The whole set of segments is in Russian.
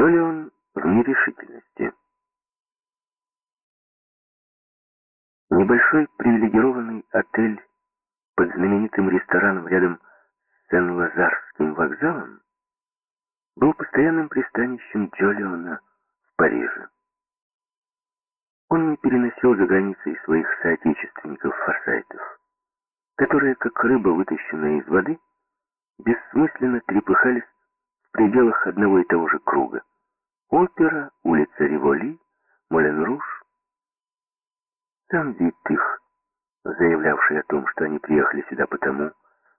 Джолион в нерешительности. Небольшой привилегированный отель под знаменитым рестораном рядом с Сен-Лазарским вокзалом был постоянным пристанищем Джолиона в Париже. Он не переносил за границей своих соотечественников-форсайтов, которые, как рыба, вытащенная из воды, бессмысленно трепыхались в пределах одного и того же круга. Опера, улица Риволи, Моленруш. Сам вид их, заявлявший о том, что они приехали сюда потому,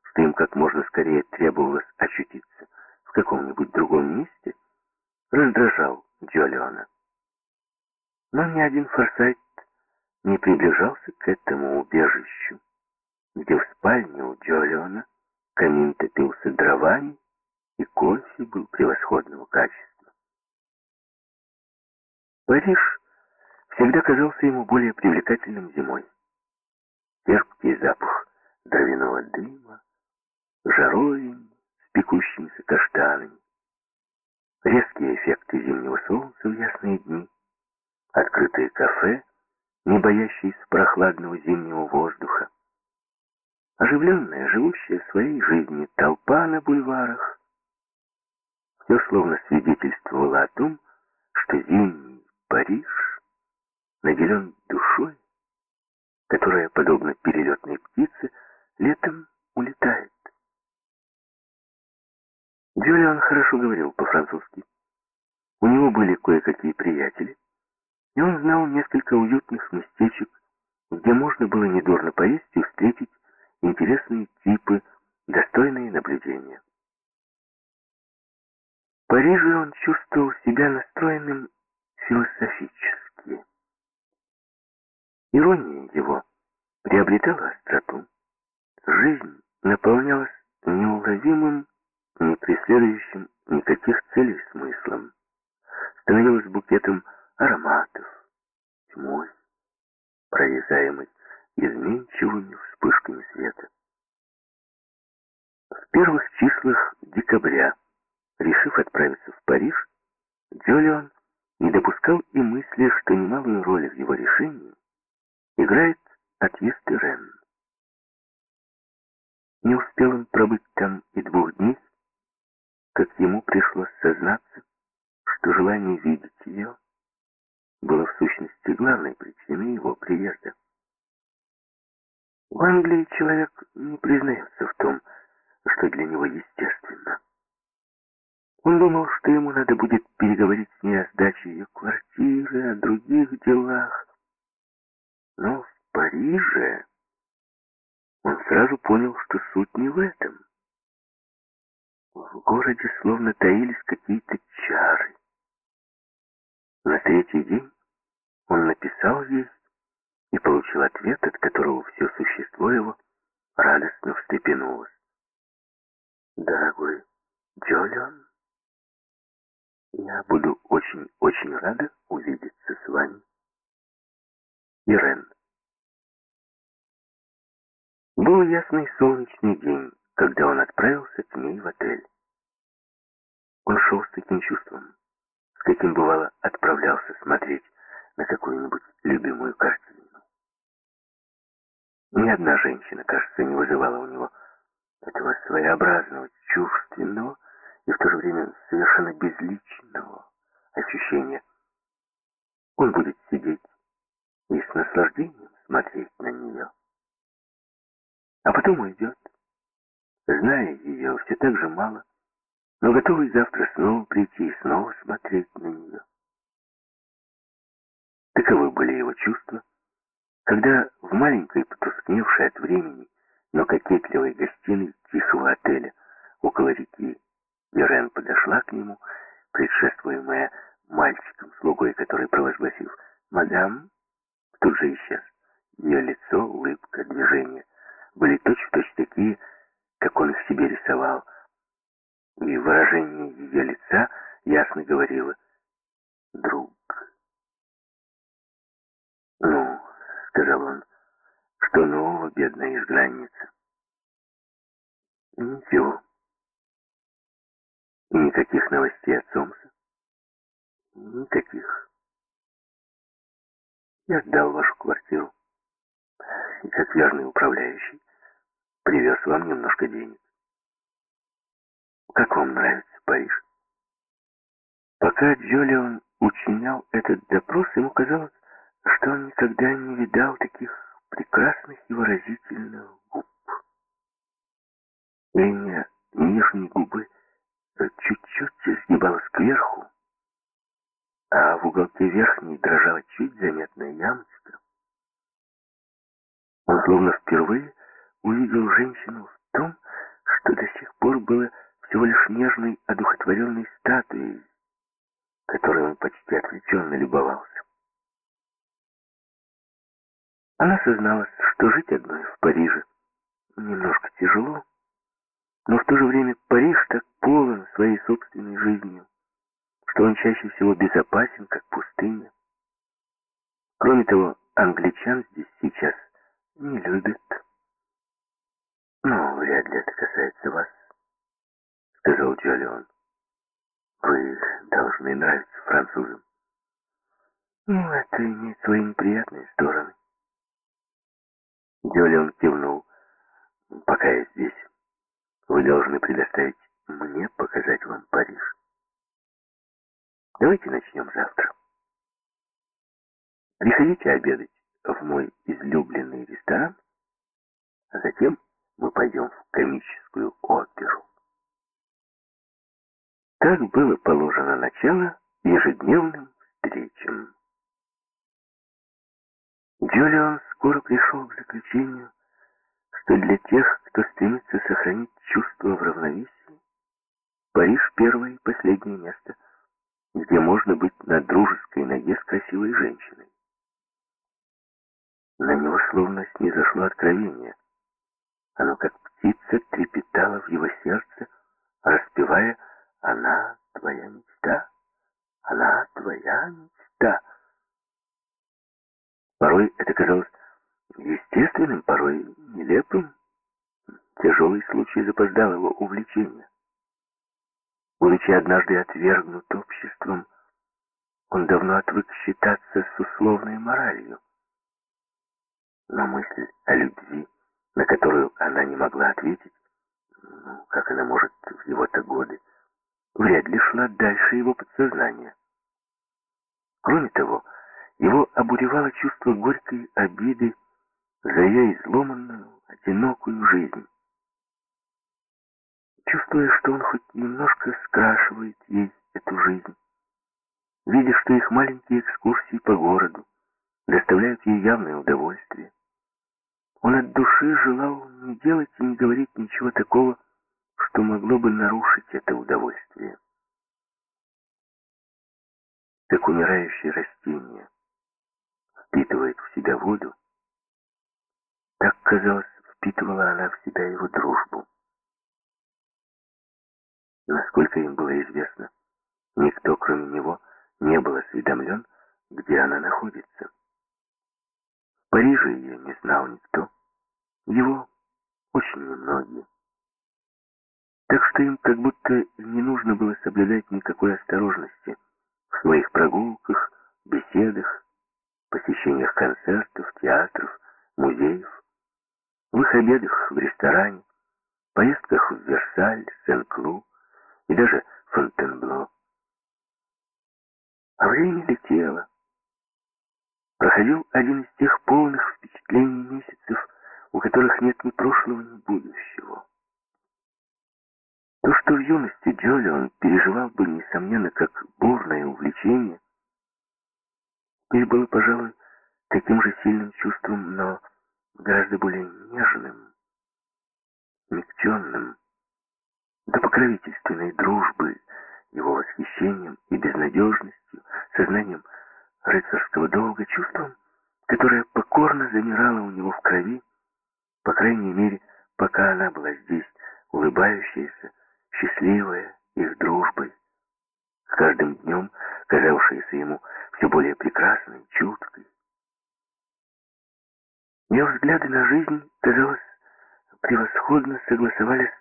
что им как можно скорее требовалось очутиться в каком-нибудь другом месте, раздражал Джолиона. Но ни один форсайт не приближался к этому убежищу, где в спальне у Джолиона камин топился дровами, и кофе был превосходного качества. Париж всегда казался ему более привлекательным зимой. Терпкий запах дровяного дыма, жаровень с пекущимися каштанами, резкие эффекты зимнего солнца в ясные дни, открытые кафе, не боящиеся прохладного зимнего воздуха, оживленная, живущая своей жизнью толпа на бульварах, все словно свидетельствовало о том, что зимний Париж наделен душой, которая, подобно перелетной птице, летом улетает. Джулиан хорошо говорил по-французски. У него были кое-какие приятели, и он знал несколько уютных местечек, где можно было недурно поесть и встретить интересные типы, достойные наблюдения. Париже он чувствовал себя настроенным философически. Ирония его приобретала остроту. Жизнь наполнялась неуловимым, не преследующим никаких целей смыслом. Становилась букетом ароматов, тьмой, прорезаемой изменчивыми вспышками света. В первых числах декабря, решив отправиться в Париж, Джолион не допускал и мысли, что немалую роль в его решении играет отъезд Ирен. Не успел он пробыть там и двух дней, как ему пришлось сознаться, что желание видеть ее было в сущности главной причиной его приезда. В Англии человек не признается в том, что для него естественно. Он думал, что ему надо будет переговорить с ней о сдаче ее квартиры, о других делах. Но в Париже он сразу понял, что суть не в этом. В городе словно таились какие-то чары. На третий день он написал ей и получил ответ, от которого все существо его радостно встрепенулось. «Дорогой Джолион, я буду очень-очень рада увидеться с вами. Ирен». Был ясный солнечный день, когда он отправился к ней в отель. Он шел с таким чувством, с каким бывало отправлялся смотреть на какую-нибудь любимую картину. Ни одна женщина, кажется, не вызывала у него этого своеобразного, чувственного и в то же время совершенно безличного ощущения. Он будет сидеть и с наслаждением смотреть на нее. А потом уйдет, зная ее все так же мало, но готовый завтра снова прийти и снова смотреть на нее. Таковы были его чувства, когда в маленькой, потускневшей от времени, но кокетливой гостиной тихого отеля около реки, Ирен подошла к нему, предшествуемая мальчиком-слугой, который провозгласил «Мадам», тут же исчез. Ее лицо, улыбка, движения были точно точь такие, как он их себе рисовал, и выражение ее лица ясно говорило «друг». «Ну, — сказал он, — что нового, бедная изгнанница? Ничего. Никаких новостей от Сомса? Никаких. Я сдал вашу квартиру. И как верный управляющий привез вам немножко денег. Как вам нравится Париж? Пока Джолион учинял этот допрос, ему казалось, что он никогда не видал таких прекрасных и выразительных губ. Линия нижней губы чуть-чуть сгибалась кверху, а в уголке верхней дрожала чуть заметная ямочка. Он словно впервые увидел женщину в том, что до сих пор было всего лишь нежной, одухотворенной статуей, которой он почти отвлеченно любовался. Она созналась, что жить одной в Париже немножко тяжело, но в то же время Париж так полон своей собственной жизнью, что он чаще всего безопасен, как пустыня. Кроме того, англичан здесь сейчас не любят. Но вряд ли это касается вас, сказал Джолион. Вы должны нравиться французам. Ну, это имеет свои неприятные стороны. Джолион кивнул. Пока я здесь, вы должны предоставить мне показать вам Париж. Давайте начнем завтра. Приходите обедать в мой излюбленный ресторан, а затем мы пойдем в комическую оперу. Так было положено начало ежедневным встречам. Джулиан скоро пришел к заключению, что для тех, кто стремится сохранить чувство в равновесии, Париж — первое и последнее место, где можно быть на дружеской ноге с красивой женщиной. На него словно снизошло откровение. Оно, как птица, трепетало в его сердце, распевая «Она твоя мечта, она твоя мечта». Порой это казалось естественным, порой нелепым. Тяжелый случай запоздал его увлечение. Будучи однажды отвергнут обществом, он давно отвык считаться с условной моралью. Но мысль о любви, на которую она не могла ответить, ну, как она может в его-то годы, вряд ли шла дальше его подсознания. Кроме того, его обуревало чувство горькой обиды за ее изломанную, одинокую жизнь. Чувствуя, что он хоть немножко скрашивает ей эту жизнь, видя, что их маленькие экскурсии по городу доставляют ей явное удовольствие, он от души желал не делать и не говорить ничего такого, что могло бы нарушить это удовольствие. Как умирающее растение впитывает в себя воду, так, казалось, впитывала она в себя его дружбу. Насколько им было известно, никто, кроме него, не был осведомлен, где она находится. В Париже ее не знал никто, его очень немногие. Так что им как будто не нужно было соблюдать никакой осторожности в своих прогулках, беседах, посещениях концертов, театров, музеев, в их обедах в ресторане, поездках в Версаль, Сен-Клу и даже Фонтенбло. А время летело. Проходил один из тех полных впечатлений месяцев, у которых нет ни прошлого, ни будущего. То, что в юности Джоли он переживал бы, несомненно, как бурное увлечение, теперь было, пожалуй, таким же сильным чувством, но гораздо более нежным, смягченным, до покровительственной дружбы, его восхищением и безнадежностью, сознанием рыцарского долга, чувством, которое покорно замирало у него в крови, по крайней мере, пока она была здесь, улыбающаяся, счастливая их дружбой, с каждым днем казавшаяся ему все более прекрасной, чуткой. Ее взгляды на жизнь, казалось, превосходно согласовались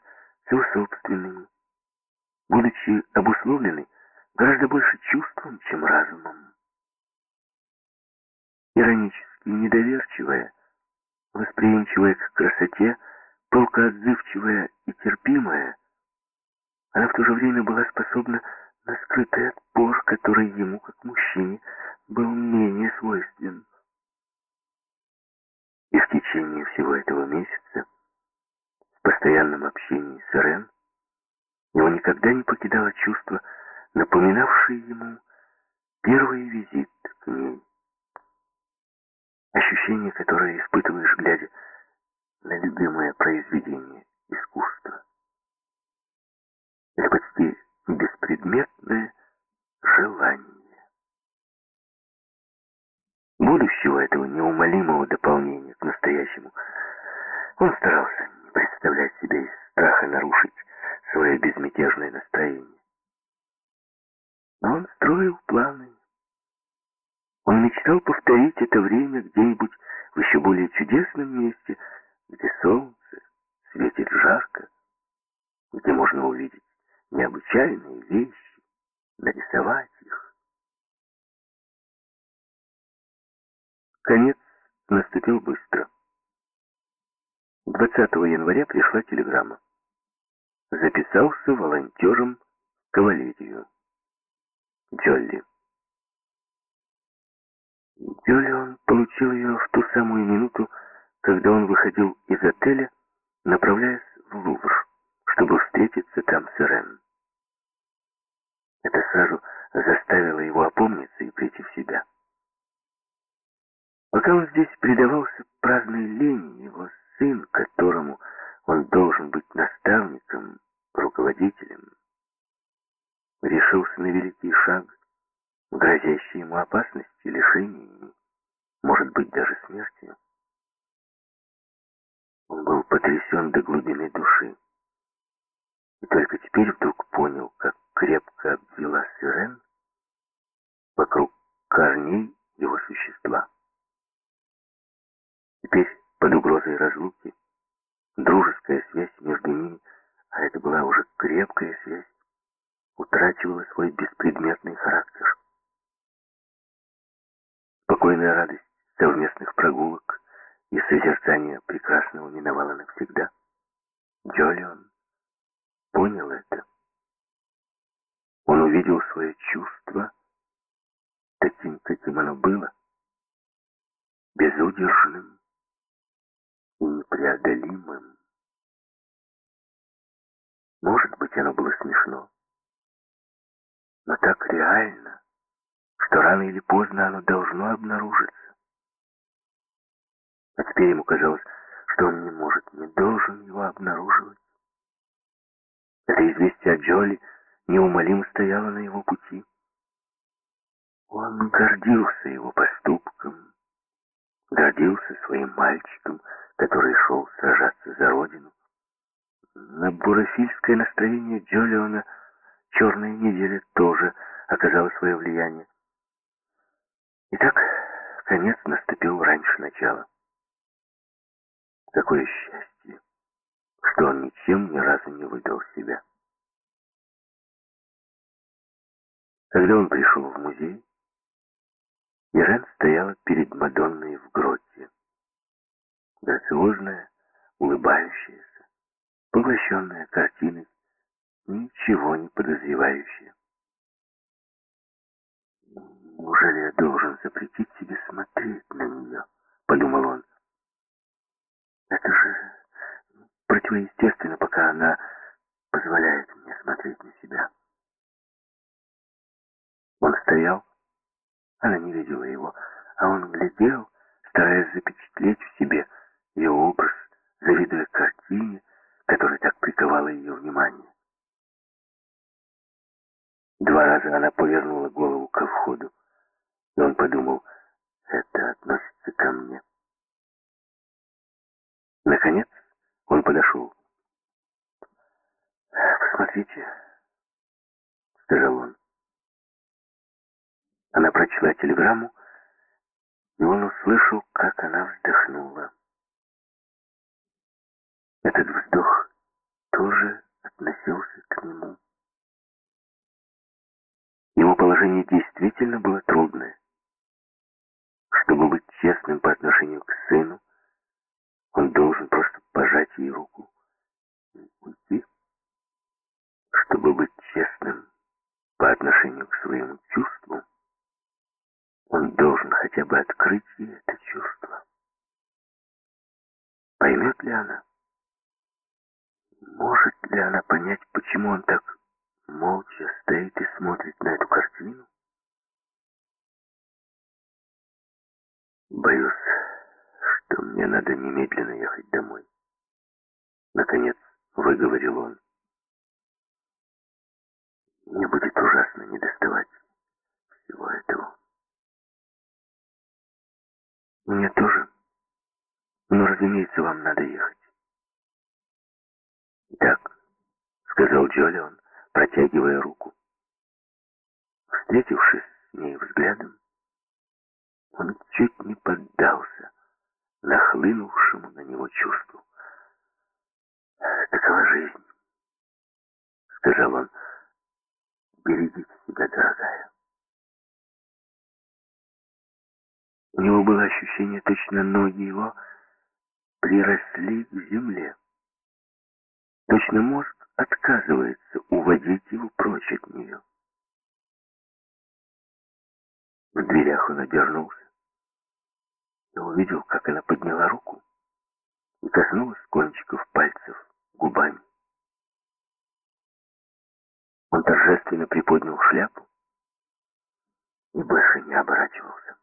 с его собственными. Будучи обусловлены гораздо больше чувством, чем разумом. Иронически недоверчивая, восприимчивая к красоте, только отзывчивая и терпимая, она в то же время была способна на скрытый отпор, который ему, как мужчине, был менее свойствен. И в течение всего этого месяца, в постоянном общении с Рен, его никогда не покидало чувство, напоминавшее ему первый визит к ней. Ощущение, которое испытываешь, глядя на любимое произведение искусства. Это почти беспредметное желание. Будущего этого неумолимого дополнения к настоящему он старался не представлять себе из страха нарушить свое безмятежное настроение. Он строил планы. Он мечтал повторить это время где-нибудь в еще более чудесном месте, где солнце светит жарко, где можно увидеть необычайные вещи, нарисовать их. Конец наступил быстро. 20 января пришла телеграмма. Записался волонтером в кавалерию. Джолли. Джолли он получил ее в ту самую минуту, когда он выходил из отеля, направляясь в Лувр, чтобы встретиться там с Ирен. Это сразу заставило его опомниться и прийти в себя. Пока он здесь предавался праздной лени, его сын, которому он должен быть наставником, руководителем, решился на великий шаг, грозящий ему опасности, лишениями, может быть, даже смертью. Он был потрясен до глубины души. И только теперь вдруг понял, как крепко обвела Сирен вокруг корней его существа. Теперь, под угрозой разлуки, дружеская связь между ними, а это была уже крепкая связь, утрачивала свой беспредметный характер. Спокойная радость совместных прогулок и созерцание прекрасного миновало навсегда. Джолион понял это. Он увидел свое чувство таким, каким оно было, безудержным и непреодолимым. Может быть, оно было смешно, но так реально, что рано или поздно оно должно обнаружиться. А теперь ему казалось, что он не может, не должен его обнаруживать. Это известие о Джоли неумолимо стояло на его пути. Он гордился его поступком, гордился своим мальчиком, который шел сражаться за родину. На бурофильское настроение Джолиона черная неделя тоже оказала свое влияние. Итак, конец наступил раньше начала. Какое счастье, что он ничем ни разу не выдал себя. Когда он пришел в музей, Ирен стояла перед Мадонной в гроте. Грациозная, улыбающаяся, поглощенная картиной, ничего не подозревающая. «Неужели я должен запретить себе смотреть на нее?» — подумал он. Это же противоестественно, пока она позволяет мне смотреть на себя. Он стоял, она не видела его, а он глядел, стараясь запечатлеть в себе ее образ, завидуя картине, которая так приковала ее внимание. Два раза она повернула голову ко входу, и он подумал, это относится ко мне. Наконец он подошел. «Посмотрите», — сказал он. Она прочла телеграмму, и он услышал, как она вздохнула. Этот вздох тоже относился к нему. Его положение действительно было трудное. Чтобы быть честным по отношению к сыну, он должен просто пожать ей руку и уйти. Чтобы быть честным по отношению к своему чувству, он должен хотя бы открыть ей это чувство. Поймет ли она? Может ли она понять, почему он так молча стоит и смотрит на эту картину? Боюсь, что мне надо немедленно ехать домой. Наконец выговорил он. Мне будет ужасно недоставать всего этого. Мне тоже. Но, разумеется, вам надо ехать. Так, сказал Джолион, протягивая руку. Встретившись с ней взглядом, он чуть не поддался нахлынувшему на него чувству. «Такова жизнь», — сказал он, — «берегите себя, дорогая». У него было ощущение, точно ноги его приросли к земле. Точно мозг отказывается уводить его прочь от нее. В дверях он обернулся и увидел, как она подняла руку и коснулась кончиков пальцев губами. Он торжественно приподнял шляпу и больше не оборачивался.